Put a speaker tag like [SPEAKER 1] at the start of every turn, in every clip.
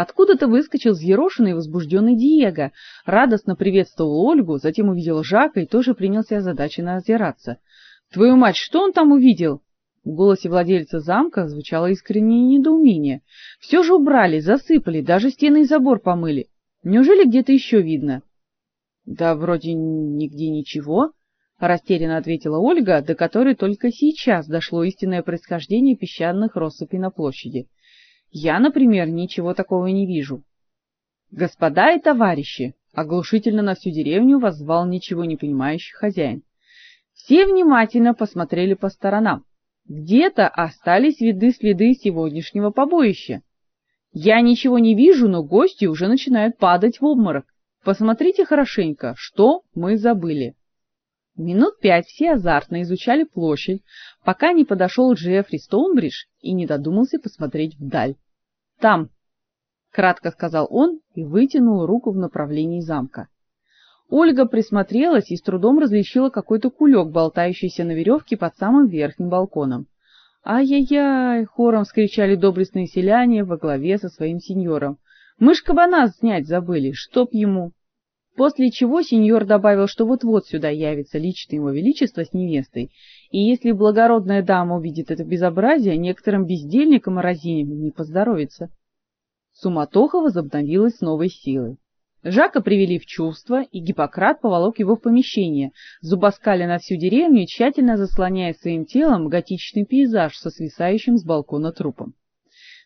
[SPEAKER 1] Откуда-то выскочил взъерошенный и возбужденный Диего, радостно приветствовал Ольгу, затем увидел Жака и тоже принялся озадаченно озираться. Твою мать, что он там увидел? В голосе владельца замка звучало искреннее недоумение. Все же убрали, засыпали, даже стены и забор помыли. Неужели где-то еще видно? Да вроде нигде ничего, растерянно ответила Ольга, до которой только сейчас дошло истинное происхождение песчаных россыпей на площади. Я, например, ничего такого не вижу. Господа и товарищи, оглушительно на всю деревню воззвал ничего не понимающий хозяин. Все внимательно посмотрели по сторонам. Где-то остались виды следы сегодняшнего побоища. Я ничего не вижу, но гости уже начинают падать в обморок. Посмотрите хорошенько, что мы забыли. Минут пять все азартно изучали площадь, пока не подошел Джеффри Стоунбридж и не додумался посмотреть вдаль. Там, кратко сказал он и вытянул руку в направлении замка. Ольга присмотрелась и с трудом различила какой-то кулек, болтающийся на веревке под самым верхним балконом. Ай-яй-яй, хором вскричали доблестные селяне во главе со своим сеньором. Мы ж кабана снять забыли, чтоб ему. После чего сеньор добавил, что вот-вот сюда явится лично его величество с невестой, и если благородная дама увидит это безобразие, некоторым бездельникам и разиням не поздоровится. Суматоха возобновилась с новой силой. Жака привели в чувство, и Гиппократ поволок его в помещение, зубоскаля на всю деревню тщательно заслоняя своим телом готичный пейзаж со свисающим с балкона трупом.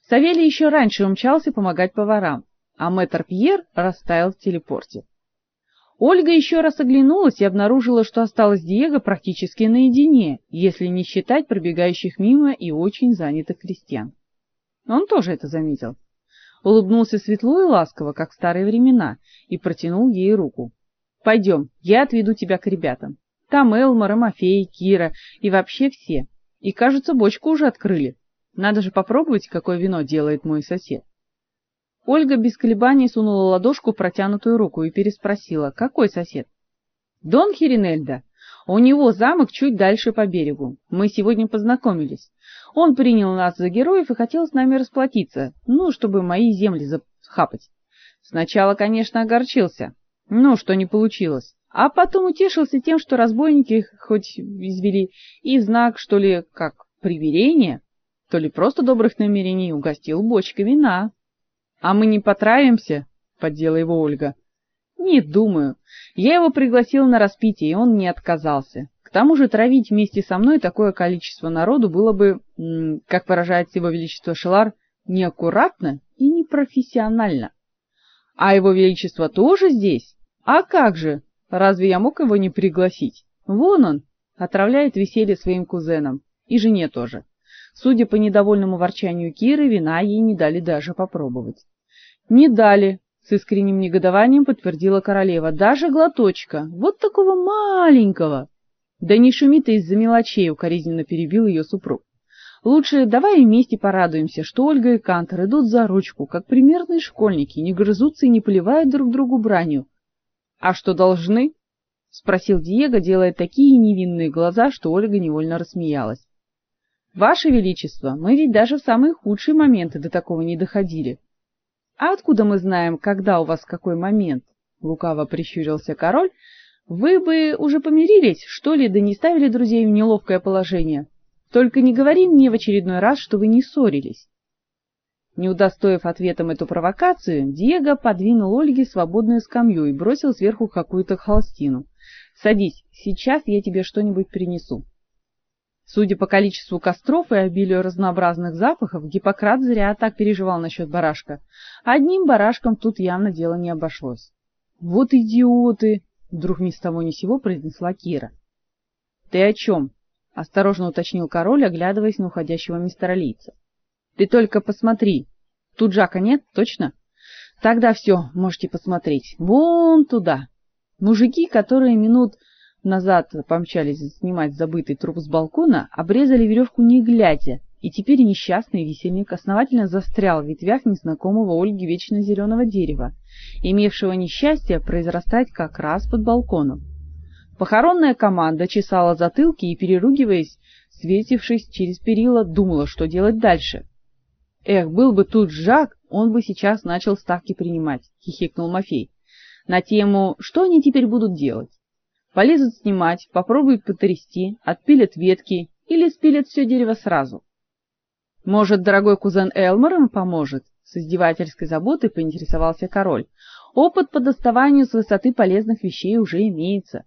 [SPEAKER 1] Савелий еще раньше умчался помогать поварам, а мэтр Пьер растаял в телепорте. Ольга еще раз оглянулась и обнаружила, что осталась Диего практически наедине, если не считать пробегающих мимо и очень занятых крестьян. Он тоже это заметил улыбнулся светло и ласково, как в старые времена, и протянул ей руку. «Пойдем, я отведу тебя к ребятам. Там Элмар, Мафей, Кира и вообще все. И, кажется, бочку уже открыли. Надо же попробовать, какое вино делает мой сосед. Ольга без колебаний сунула ладошку в протянутую руку и переспросила: "Какой сосед?" "Дон Хиринельда. У него замок чуть дальше по берегу. Мы сегодня познакомились. Он принял нас за героев и хотел с нами расплатиться, ну, чтобы мои земли захапать. Сначала, конечно, огорчился, ну, что не получилось, а потом утешился тем, что разбойники хоть извели, и знак, что ли, как примирение, то ли просто добрых намерений угостил бочкой вина. А мы не потравимся, поддела его Ольга. Не думаю. Я его пригласил на распитие, и он не отказался тому же травить вместе со мной такое количество народу было бы, как выражается его величество Шелар, неаккуратно и непрофессионально. А его величество тоже здесь? А как же? Разве я мог его не пригласить? Вон он, отравляет веселье своим кузенам, и жене тоже. Судя по недовольному ворчанию Киры, вина ей не дали даже попробовать. Не дали, с искренним негодованием подтвердила королева. Даже глоточка, вот такого маленького. Да не шуми ты из-за мелочей, укоризненно перебил ее супруг. Лучше давай вместе порадуемся, что Ольга и Кантор идут за ручку, как примерные школьники, не грызутся и не поливают друг другу бранью. А что должны? спросил Диего, делая такие невинные глаза, что Ольга невольно рассмеялась. Ваше величество, мы ведь даже в самые худшие моменты до такого не доходили. А откуда мы знаем, когда у вас какой момент? лукаво прищурился король, вы бы уже помирились, что ли, да не ставили друзей в неловкое положение. Только не говори мне в очередной раз, что вы не ссорились. Не удостоив ответом эту провокацию, Диего подвинул Ольге свободную скамью и бросил сверху какую-то холстину. Садись, сейчас я тебе что-нибудь принесу. Судя по количеству костров и обилию разнообразных запахов, Гиппократ зря так переживал насчет барашка. Одним барашком тут явно дело не обошлось. Вот идиоты, вдруг ни с того ни сего произнесла Кира. Ты о чем? осторожно уточнил король, оглядываясь на уходящего мистера Лица. Ты только посмотри. Тут Жака нет, точно? Тогда все, можете посмотреть. Вон туда. Мужики, которые минут назад помчались снимать забытый труп с балкона, обрезали веревку не глядя, и теперь несчастный висельник основательно застрял в ветвях незнакомого Ольге вечно зеленого дерева, имевшего несчастье произрастать как раз под балконом. Похоронная команда чесала затылки и, переругиваясь, светившись через перила, думала, что делать дальше. Эх, был бы тут Жак, он бы сейчас начал ставки принимать, хихикнул Мафей. На тему, что они теперь будут делать? Полезут снимать, попробуют потрясти, отпилят ветки или спилят все дерево сразу. Может, дорогой кузен Элмор им поможет? С издевательской заботой поинтересовался король. Опыт по доставанию с высоты полезных вещей уже имеется.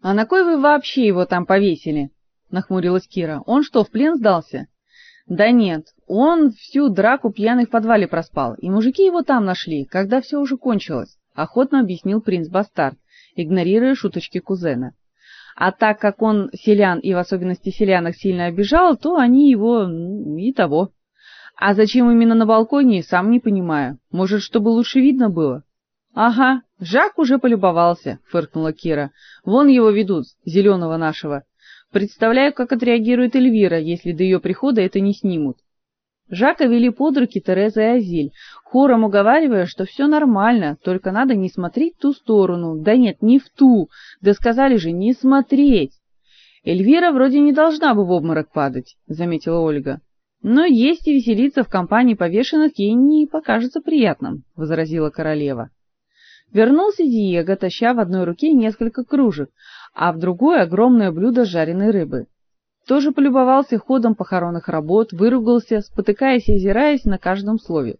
[SPEAKER 1] А на кой вы вообще его там повесили? нахмурилась Кира. Он что, в плен сдался? Да нет, он всю драку пьяный в подвале проспал, и мужики его там нашли, когда все уже кончилось, охотно объяснил принц Бастард, игнорируя шуточки кузена. А так как он селян и в особенности селянок сильно обижал, то они его и того. А зачем именно на балконе, сам не понимаю. Может, чтобы лучше видно было? Ага, Жак уже полюбовался, фыркнула Кира. Вон его ведут, зеленого нашего. Представляю, как отреагирует Эльвира, если до ее прихода это не снимут. Жака вели под руки Тереза и Азиль, хором уговаривая, что все нормально, только надо не смотреть в ту сторону. Да нет, не в ту. Да сказали же не смотреть. Эльвира вроде не должна бы в обморок падать, заметила Ольга. Но есть и веселиться в компании повешенных ей не покажется приятным, возразила королева. Вернулся Диего, таща в одной руке несколько кружек, а в другой огромное блюдо жареной рыбы. Тоже полюбовался ходом похоронных работ, выругался, спотыкаясь и озираясь на каждом слове.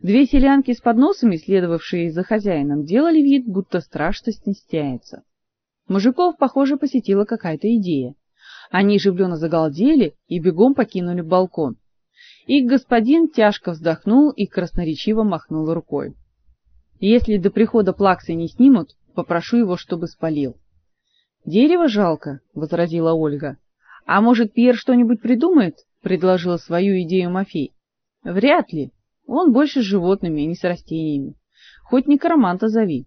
[SPEAKER 1] Две селянки с подносами, следовавшие за хозяином, делали вид, будто страшно стесняется. Мужиков, похоже, посетила какая-то идея. Они оживленно загалдели и бегом покинули балкон. Их господин тяжко вздохнул и красноречиво махнул рукой. Если до прихода плаксы не снимут, попрошу его, чтобы спалил. Дерево жалко, возразила Ольга. А может, Пьер что-нибудь придумает? предложила свою идею Мафей. Вряд ли. Он больше с животными, а не с растениями. Хоть некроманта зови.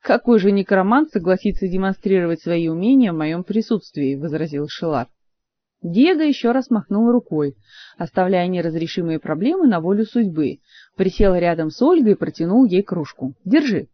[SPEAKER 1] Какой же некромант согласится демонстрировать свои умения в моем присутствии, возразил Шелар. Диего еще раз махнул рукой, оставляя неразрешимые проблемы на волю судьбы. Присел рядом с Ольгой и протянул ей кружку. Держи.